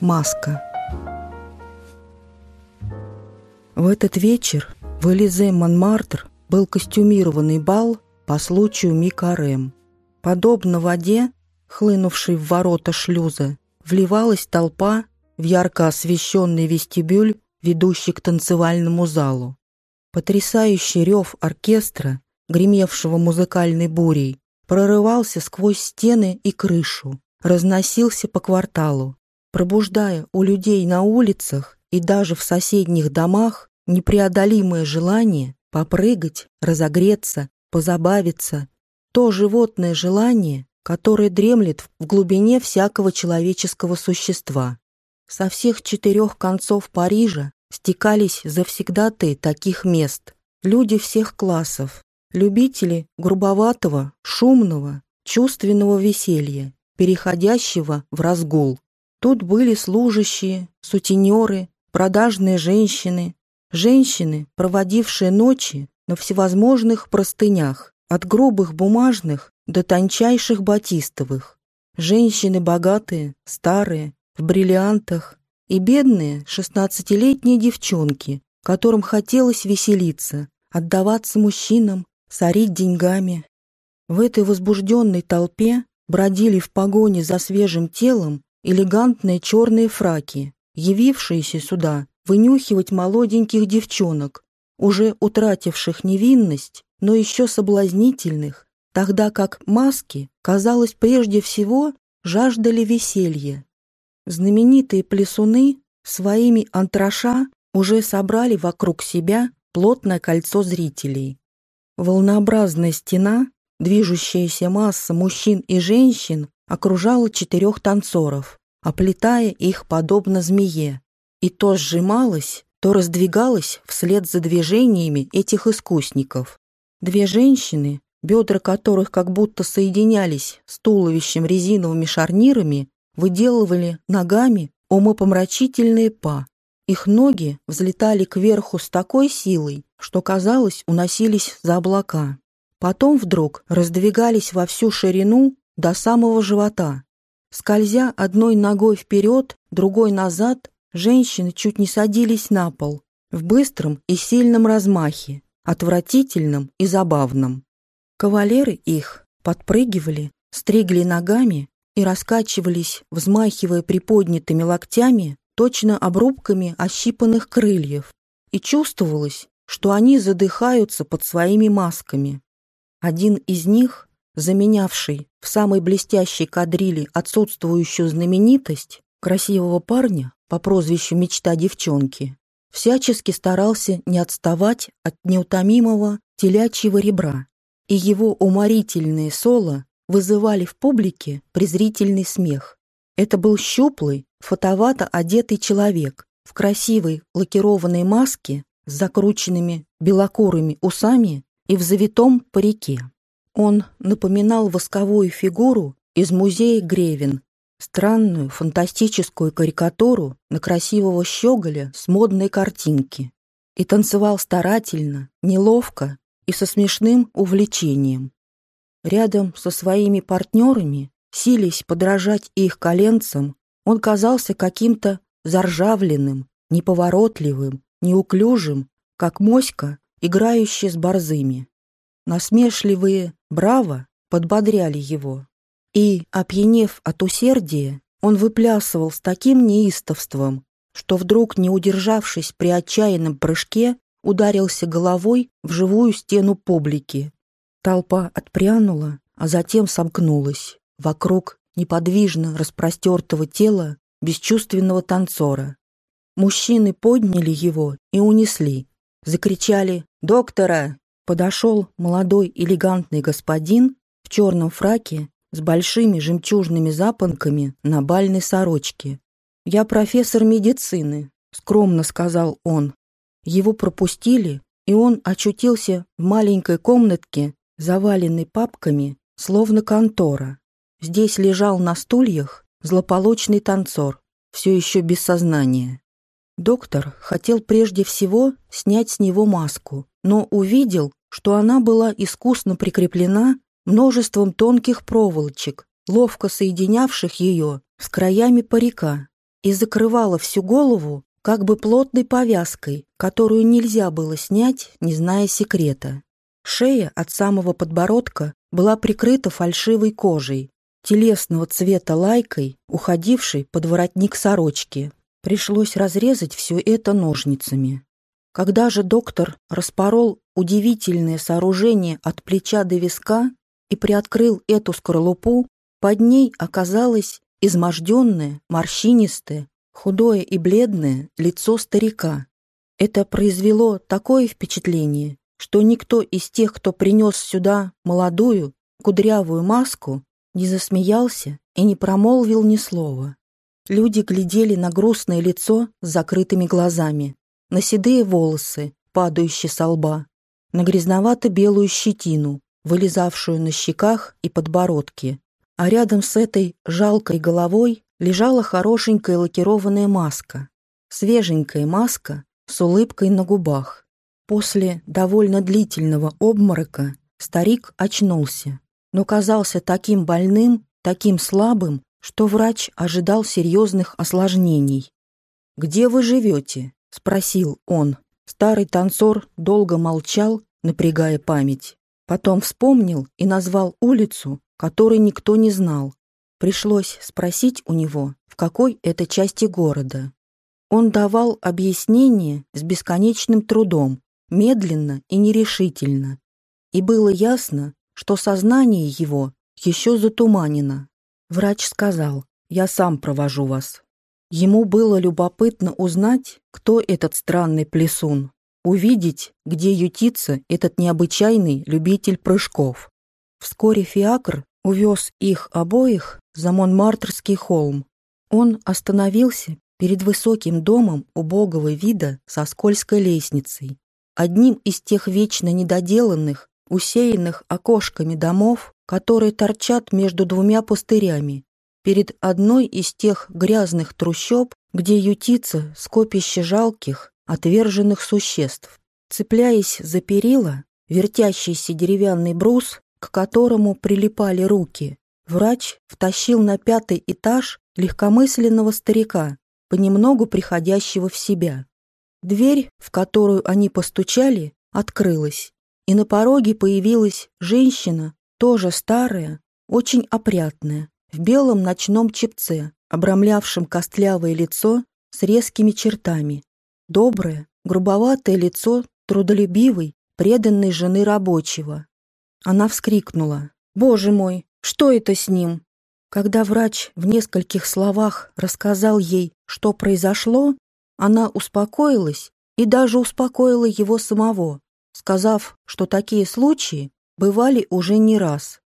Маска. В этот вечер в Элизе Монмартр был костюмированный бал по случаю Микарем. Подобно воде, хлынувшей в ворота шлюза, вливалась толпа в ярко освещенный вестибюль, ведущий к танцевальному залу. Потрясающий рев оркестра, гремевшего музыкальной бурей, прорывался сквозь стены и крышу, разносился по кварталу, пробуждая у людей на улицах и даже в соседних домах непреодолимое желание попрыгать, разогреться, позабавиться, то животное желание, которое дремлет в глубине всякого человеческого существа. Со всех четырех концов Парижа стекались завсегдатые таких мест, люди всех классов, любители грубоватого, шумного, чувственного веселья, переходящего в разгул. Тут были служащие, сутенеры, продажные женщины, женщины, проводившие ночи на всевозможных простынях, от грубых бумажных до тончайших батистовых, женщины богатые, старые, в бриллиантах, и бедные шестнадцатилетние девчонки, которым хотелось веселиться, отдаваться мужчинам, сорить деньгами. В этой возбужденной толпе бродили в погоне за свежим телом элегантные черные фраки, явившиеся сюда вынюхивать молоденьких девчонок, уже утративших невинность, но еще соблазнительных, тогда как маски, казалось, прежде всего жаждали веселья. Знаменитые плясуны своими антраша уже собрали вокруг себя плотное кольцо зрителей. Волнообразная стена, движущаяся масса мужчин и женщин окружала четырех танцоров, оплетая их подобно змее, и то сжималась, то раздвигалась вслед за движениями этих искусников. Две женщины, бедра которых как будто соединялись с туловищем резиновыми шарнирами, выделывали ногами умопомрачительные па. Их ноги взлетали кверху с такой силой, что, казалось, уносились за облака. Потом вдруг раздвигались во всю ширину до самого живота. Скользя одной ногой вперед, другой назад, женщины чуть не садились на пол в быстром и сильном размахе, отвратительном и забавном. Кавалеры их подпрыгивали, стригли ногами и раскачивались, взмахивая приподнятыми локтями, точно обрубками ощипанных крыльев, и чувствовалось, что они задыхаются под своими масками. Один из них, заменявший в самой блестящей кадрили отсутствующую знаменитость, красивого парня по прозвищу «Мечта девчонки», всячески старался не отставать от неутомимого телячьего ребра, и его уморительные соло вызывали в публике презрительный смех. Это был щуплый, фотовато одетый человек в красивой лакированной маске с закрученными белокурыми усами и в завитом парике. Он напоминал восковую фигуру из музея Гревин, странную фантастическую карикатуру на красивого щеголя с модной картинки, и танцевал старательно, неловко и со смешным увлечением. Рядом со своими партнерами, сились подражать их коленцам, он казался каким-то заржавленным, неповоротливым, неуклюжим, как моська, играющая с борзыми. Насмешливые «браво» подбодряли его. И, опьянев от усердия, он выплясывал с таким неистовством, что вдруг, не удержавшись при отчаянном прыжке, ударился головой в живую стену публики. Толпа отпрянула, а затем сомкнулась вокруг неподвижно распростертого тела бесчувственного танцора. Мужчины подняли его и унесли. Закричали «Доктора!». Подошел молодой элегантный господин в черном фраке с большими жемчужными запонками на бальной сорочке. «Я профессор медицины», — скромно сказал он. Его пропустили, и он очутился в маленькой комнатке, заваленной папками, словно контора. Здесь лежал на стульях злополучный танцор, все еще без сознания. Доктор хотел прежде всего снять с него маску, но увидел, что она была искусно прикреплена множеством тонких проволочек, ловко соединявших ее с краями парика, и закрывала всю голову как бы плотной повязкой, которую нельзя было снять, не зная секрета. Шея от самого подбородка была прикрыта фальшивой кожей, телесного цвета лайкой, уходившей под воротник сорочки. Пришлось разрезать все это ножницами. Когда же доктор распорол удивительное сооружение от плеча до виска и приоткрыл эту скорлупу, под ней оказалось изможденное, морщинистое, худое и бледное лицо старика. Это произвело такое впечатление, что никто из тех, кто принес сюда молодую, кудрявую маску, не засмеялся и не промолвил ни слова. Люди глядели на грустное лицо с закрытыми глазами, на седые волосы, падающие со лба, на грязновато-белую щетину, вылезавшую на щеках и подбородке. А рядом с этой жалкой головой лежала хорошенькая лакированная маска, свеженькая маска с улыбкой на губах. После довольно длительного обморока старик очнулся, но казался таким больным, таким слабым, что врач ожидал серьезных осложнений. «Где вы живете?» — спросил он. Старый танцор долго молчал, напрягая память. Потом вспомнил и назвал улицу, которой никто не знал. Пришлось спросить у него, в какой это части города. Он давал объяснение с бесконечным трудом, медленно и нерешительно. И было ясно, что сознание его еще затуманено. Врач сказал, «Я сам провожу вас». Ему было любопытно узнать, кто этот странный плесун, увидеть, где ютится этот необычайный любитель прыжков. Вскоре Фиакр увез их обоих за Монмартрский холм. Он остановился перед высоким домом убогого вида со скользкой лестницей, одним из тех вечно недоделанных, усеянных окошками домов, которые торчат между двумя пустырями, перед одной из тех грязных трущоб, где ютится скопище жалких, отверженных существ. Цепляясь за перила, вертящийся деревянный брус, к которому прилипали руки, врач втащил на пятый этаж легкомысленного старика, понемногу приходящего в себя. Дверь, в которую они постучали, открылась, и на пороге появилась женщина, тоже старая, очень опрятная, в белом ночном чепце, обрамлявшем костлявое лицо с резкими чертами. Доброе, грубоватое лицо трудолюбивой, преданной жены рабочего. Она вскрикнула. «Боже мой, что это с ним?» Когда врач в нескольких словах рассказал ей, что произошло, она успокоилась и даже успокоила его самого, сказав, что такие случаи бывали уже не раз.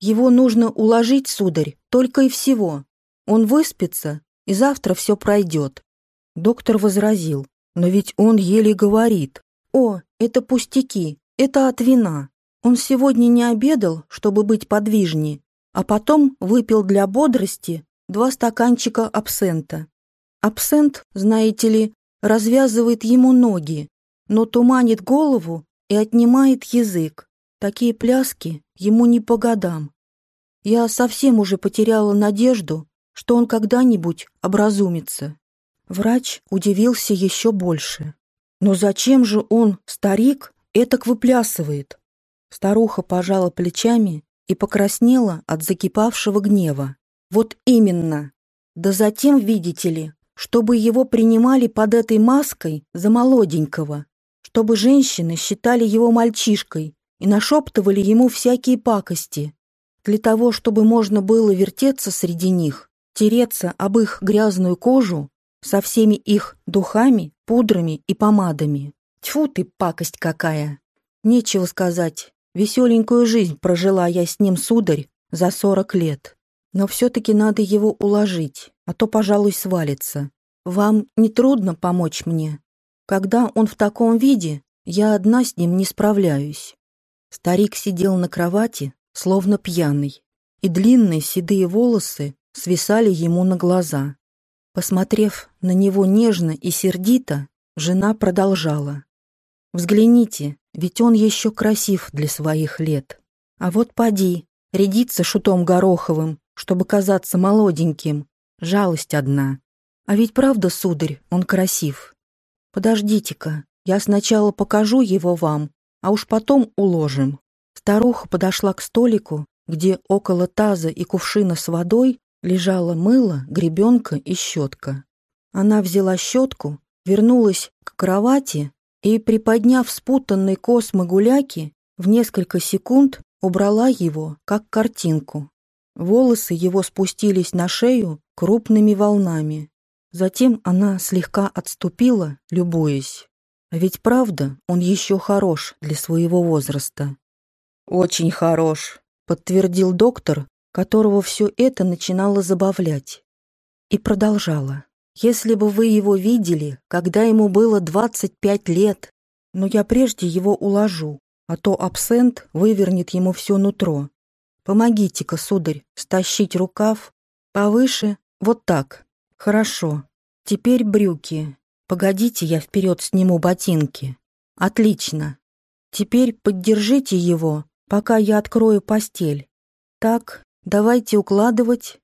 Его нужно уложить, сударь, только и всего. Он выспится, и завтра все пройдет. Доктор возразил, но ведь он еле говорит. О, это пустяки, это от вина. Он сегодня не обедал, чтобы быть подвижнее, а потом выпил для бодрости два стаканчика абсента. Абсент, знаете ли, развязывает ему ноги, но туманит голову и отнимает язык. Такие пляски ему не по годам. Я совсем уже потеряла надежду, что он когда-нибудь образумится. Врач удивился еще больше. Но зачем же он, старик, этак выплясывает? Старуха пожала плечами и покраснела от закипавшего гнева. Вот именно. Да затем, видите ли, чтобы его принимали под этой маской за молоденького, чтобы женщины считали его мальчишкой и нашептывали ему всякие пакости, для того, чтобы можно было вертеться среди них, тереться об их грязную кожу со всеми их духами, пудрами и помадами. Тьфу ты, пакость какая! Нечего сказать, веселенькую жизнь прожила я с ним, сударь, за сорок лет. Но все-таки надо его уложить, а то, пожалуй, свалится. Вам не трудно помочь мне? Когда он в таком виде, я одна с ним не справляюсь. Старик сидел на кровати, словно пьяный, и длинные седые волосы свисали ему на глаза. Посмотрев на него нежно и сердито, жена продолжала. «Взгляните, ведь он еще красив для своих лет. А вот поди, рядится шутом Гороховым, чтобы казаться молоденьким. Жалость одна. А ведь правда, сударь, он красив. Подождите-ка, я сначала покажу его вам, а уж потом уложим. Старуха подошла к столику, где около таза и кувшина с водой лежало мыло, гребенка и щетка. Она взяла щетку, вернулась к кровати и, приподняв спутанные космы гуляки, в несколько секунд убрала его, как картинку. Волосы его спустились на шею крупными волнами. Затем она слегка отступила, любуясь. А ведь правда, он еще хорош для своего возраста. «Очень хорош», — подтвердил доктор, которого все это начинало забавлять. И продолжала. «Если бы вы его видели, когда ему было 25 лет, но я прежде его уложу, а то абсент вывернет ему все нутро. Помогите-ка, сударь, стащить рукав повыше, вот так. Хорошо. Теперь брюки. Погодите, я вперед сниму ботинки. Отлично. Теперь поддержите его, пока я открою постель. Так, давайте укладывать.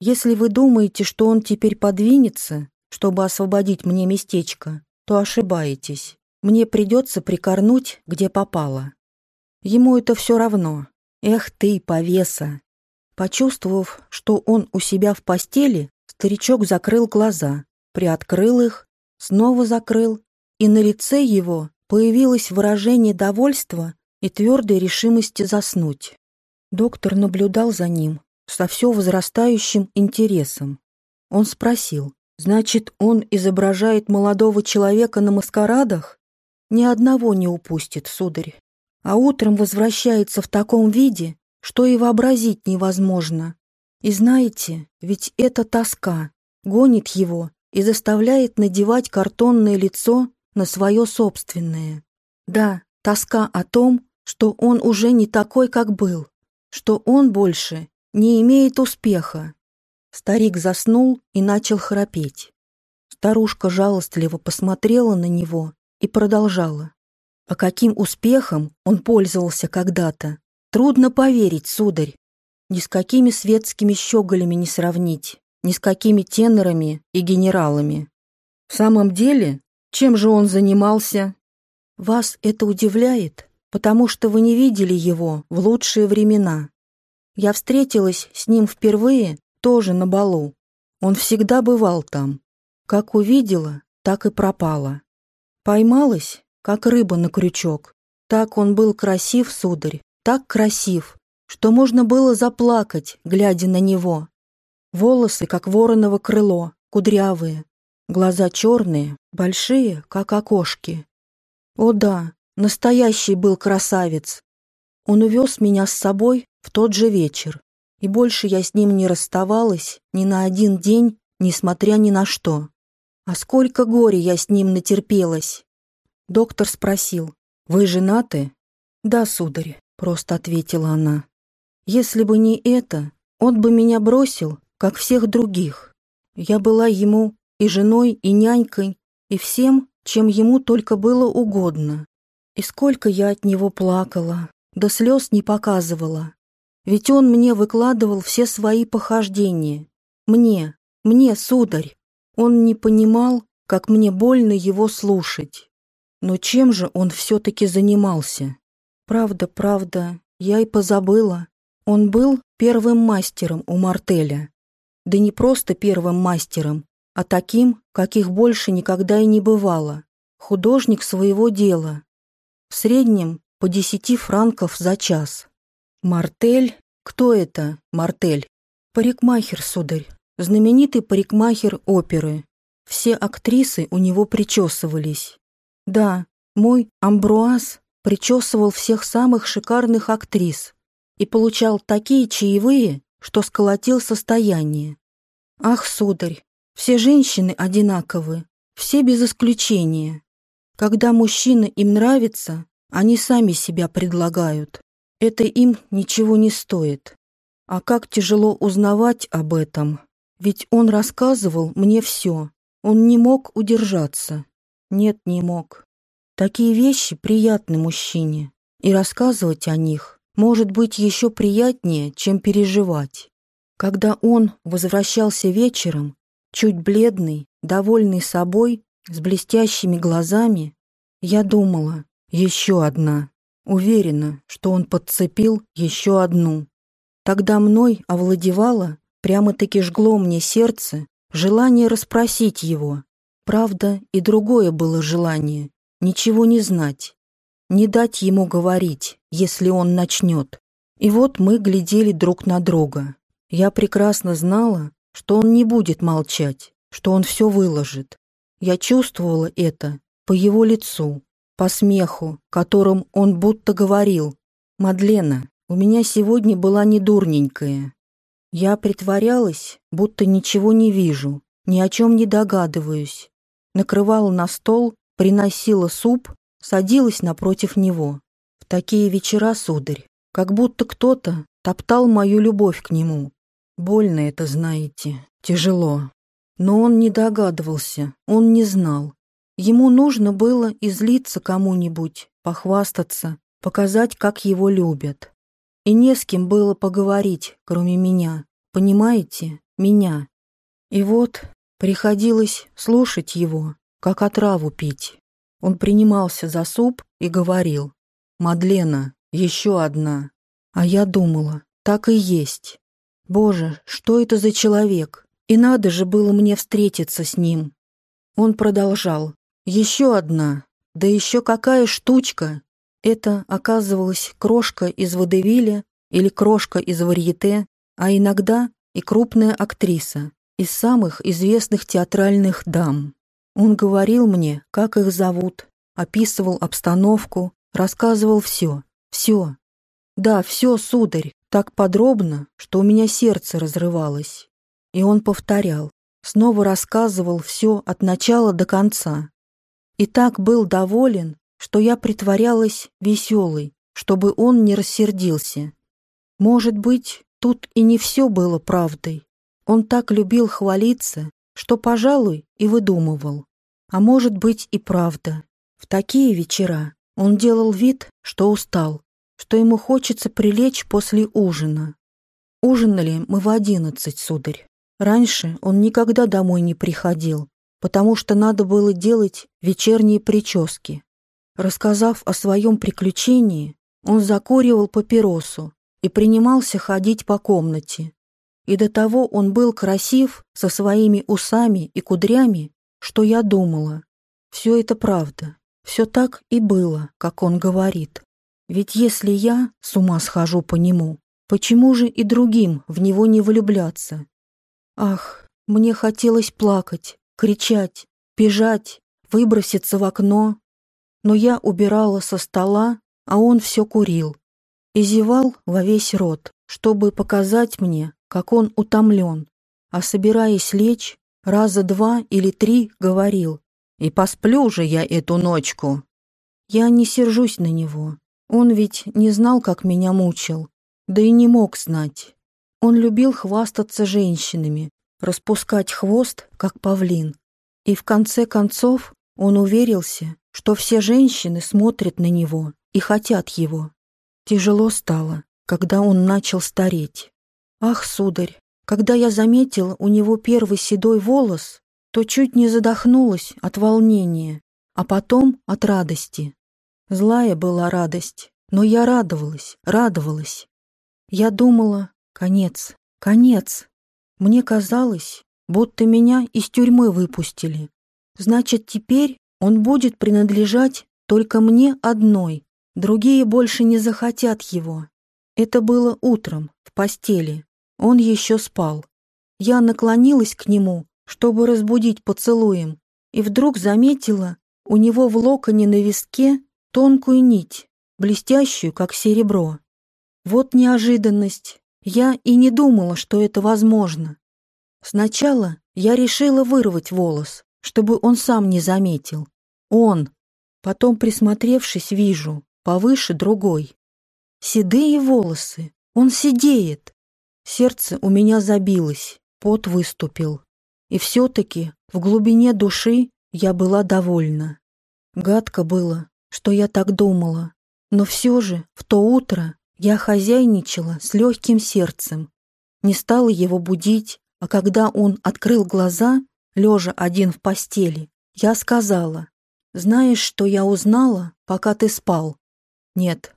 Если вы думаете, что он теперь подвинется, чтобы освободить мне местечко, то ошибаетесь. Мне придется прикорнуть, где попало. Ему это все равно. Эх ты, повеса! Почувствовав, что он у себя в постели, старичок закрыл глаза, приоткрыл их, снова закрыл, и на лице его появилось выражение довольства и твердой решимости заснуть. Доктор наблюдал за ним со все возрастающим интересом. Он спросил, значит, он изображает молодого человека на маскарадах? Ни одного не упустит, сударь а утром возвращается в таком виде, что и вообразить невозможно. И знаете, ведь эта тоска гонит его и заставляет надевать картонное лицо на свое собственное. Да, тоска о том, что он уже не такой, как был, что он больше не имеет успеха. Старик заснул и начал храпеть. Старушка жалостливо посмотрела на него и продолжала. А каким успехом он пользовался когда-то, трудно поверить, сударь. Ни с какими светскими щеголями не сравнить, ни с какими тенорами и генералами. В самом деле, чем же он занимался? Вас это удивляет, потому что вы не видели его в лучшие времена. Я встретилась с ним впервые тоже на балу. Он всегда бывал там. Как увидела, так и пропала. Поймалась как рыба на крючок. Так он был красив, сударь, так красив, что можно было заплакать, глядя на него. Волосы, как вороново крыло, кудрявые, глаза черные, большие, как окошки. О да, настоящий был красавец. Он увез меня с собой в тот же вечер, и больше я с ним не расставалась ни на один день, несмотря ни на что. А сколько горя я с ним натерпелась. Доктор спросил, «Вы женаты?» «Да, сударь», — просто ответила она. «Если бы не это, он бы меня бросил, как всех других. Я была ему и женой, и нянькой, и всем, чем ему только было угодно. И сколько я от него плакала, до слез не показывала. Ведь он мне выкладывал все свои похождения. Мне, мне, сударь. Он не понимал, как мне больно его слушать. Но чем же он все-таки занимался? Правда, правда, я и позабыла. Он был первым мастером у Мартеля. Да не просто первым мастером, а таким, каких больше никогда и не бывало. Художник своего дела. В среднем по десяти франков за час. Мартель? Кто это, Мартель? Парикмахер, сударь. Знаменитый парикмахер оперы. Все актрисы у него причесывались. Да, мой Амбруаз причесывал всех самых шикарных актрис и получал такие чаевые, что сколотил состояние. Ах, сударь, все женщины одинаковы, все без исключения. Когда мужчина им нравится, они сами себя предлагают. Это им ничего не стоит. А как тяжело узнавать об этом. Ведь он рассказывал мне все. Он не мог удержаться. Нет, не мог. Такие вещи приятны мужчине, и рассказывать о них может быть еще приятнее, чем переживать. Когда он возвращался вечером, чуть бледный, довольный собой, с блестящими глазами, я думала, еще одна. Уверена, что он подцепил еще одну. Тогда мной овладевало, прямо-таки жгло мне сердце, желание расспросить его. Правда, и другое было желание — ничего не знать, не дать ему говорить, если он начнет. И вот мы глядели друг на друга. Я прекрасно знала, что он не будет молчать, что он все выложит. Я чувствовала это по его лицу, по смеху, которым он будто говорил. «Мадлена, у меня сегодня была не дурненькая». Я притворялась, будто ничего не вижу, ни о чем не догадываюсь. Накрывала на стол, приносила суп, садилась напротив него. В такие вечера, сударь, как будто кто-то топтал мою любовь к нему. Больно это, знаете, тяжело. Но он не догадывался, он не знал. Ему нужно было излиться кому-нибудь, похвастаться, показать, как его любят. И не с кем было поговорить, кроме меня. Понимаете? Меня. И вот приходилось слушать его, как отраву пить. Он принимался за суп и говорил, «Мадлена, еще одна». А я думала, так и есть. Боже, что это за человек? И надо же было мне встретиться с ним. Он продолжал, еще одна, да еще какая штучка. Это оказывалась крошка из водевиля или крошка из варьете, а иногда и крупная актриса из самых известных театральных дам. Он говорил мне, как их зовут, описывал обстановку, рассказывал все, все. Да, все, сударь, так подробно, что у меня сердце разрывалось. И он повторял, снова рассказывал все от начала до конца, и так был доволен, что я притворялась веселой, чтобы он не рассердился. Может быть, тут и не все было правдой. Он так любил хвалиться, что, пожалуй, и выдумывал. А может быть и правда. В такие вечера он делал вид, что устал, что ему хочется прилечь после ужина. Ужинали мы в одиннадцать, сударь. Раньше он никогда домой не приходил, потому что надо было делать вечерние прически. Рассказав о своем приключении, он закуривал папиросу и принимался ходить по комнате. И до того он был красив со своими усами и кудрями, что я думала. Все это правда, все так и было, как он говорит. Ведь если я с ума схожу по нему, почему же и другим в него не влюбляться? Ах, мне хотелось плакать, кричать, бежать, выброситься в окно. Но я убирала со стола, а он все курил. И зевал во весь рот, чтобы показать мне, как он утомлен. А собираясь лечь, раза два или три говорил. «И посплю же я эту ночку». Я не сержусь на него. Он ведь не знал, как меня мучил. Да и не мог знать. Он любил хвастаться женщинами, распускать хвост, как павлин. И в конце концов он уверился, что все женщины смотрят на него и хотят его. Тяжело стало, когда он начал стареть. Ах, сударь, когда я заметила у него первый седой волос, то чуть не задохнулась от волнения, а потом от радости. Злая была радость, но я радовалась, радовалась. Я думала, конец, конец. Мне казалось, будто меня из тюрьмы выпустили. Значит, теперь он будет принадлежать только мне одной. Другие больше не захотят его. Это было утром, в постели. Он еще спал. Я наклонилась к нему, чтобы разбудить поцелуем, и вдруг заметила у него в локоне на виске тонкую нить, блестящую, как серебро. Вот неожиданность. Я и не думала, что это возможно. Сначала я решила вырвать волос, чтобы он сам не заметил. Он. Потом, присмотревшись, вижу, повыше другой. Седые волосы. Он сидеет. Сердце у меня забилось, пот выступил. И все-таки в глубине души я была довольна. Гадко было, что я так думала. Но все же в то утро я хозяйничала с легким сердцем, не стала его будить, А когда он открыл глаза, лежа один в постели, я сказала, «Знаешь, что я узнала, пока ты спал?» «Нет».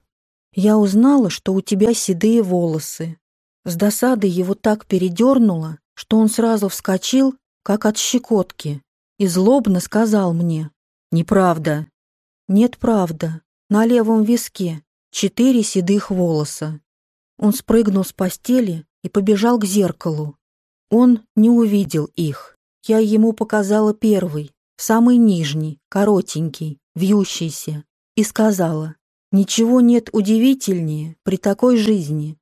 «Я узнала, что у тебя седые волосы». С досады его так передернуло, что он сразу вскочил, как от щекотки, и злобно сказал мне, «Неправда». «Нет, правда. На левом виске четыре седых волоса». Он спрыгнул с постели и побежал к зеркалу. Он не увидел их. Я ему показала первый, самый нижний, коротенький, вьющийся, и сказала, «Ничего нет удивительнее при такой жизни.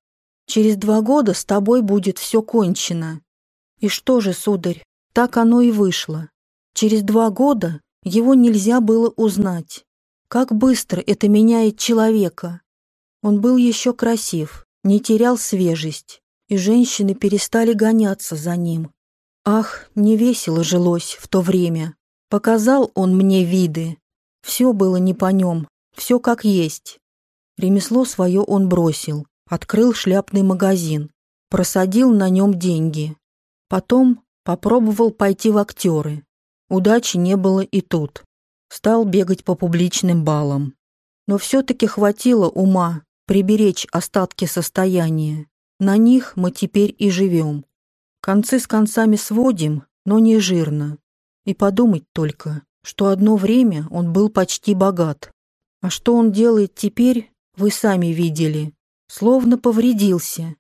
Через два года с тобой будет все кончено». И что же, сударь, так оно и вышло. Через два года его нельзя было узнать. Как быстро это меняет человека. Он был еще красив, не терял свежесть, и женщины перестали гоняться за ним. Ах, не весело жилось в то время. Показал он мне виды. Все было не по нем, все как есть. Ремесло свое он бросил, открыл шляпный магазин, просадил на нем деньги. Потом попробовал пойти в актеры. Удачи не было и тут. Стал бегать по публичным балам. Но все-таки хватило ума приберечь остатки состояния. На них мы теперь и живем. Концы с концами сводим, но не жирно. И подумать только, что одно время он был почти богат. А что он делает теперь, вы сами видели. Словно повредился.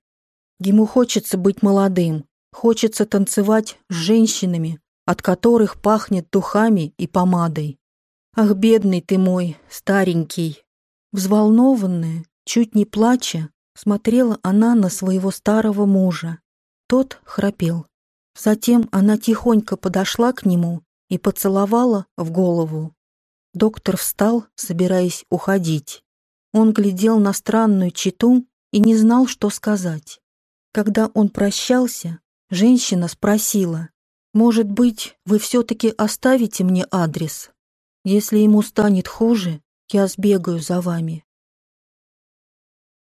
Ему хочется быть молодым, хочется танцевать с женщинами, от которых пахнет духами и помадой. Ах, бедный ты мой, старенький. Взволнованная, чуть не плача, Смотрела она на своего старого мужа. Тот храпел. Затем она тихонько подошла к нему и поцеловала в голову. Доктор встал, собираясь уходить. Он глядел на странную читу и не знал, что сказать. Когда он прощался, женщина спросила, «Может быть, вы все-таки оставите мне адрес? Если ему станет хуже, я сбегаю за вами».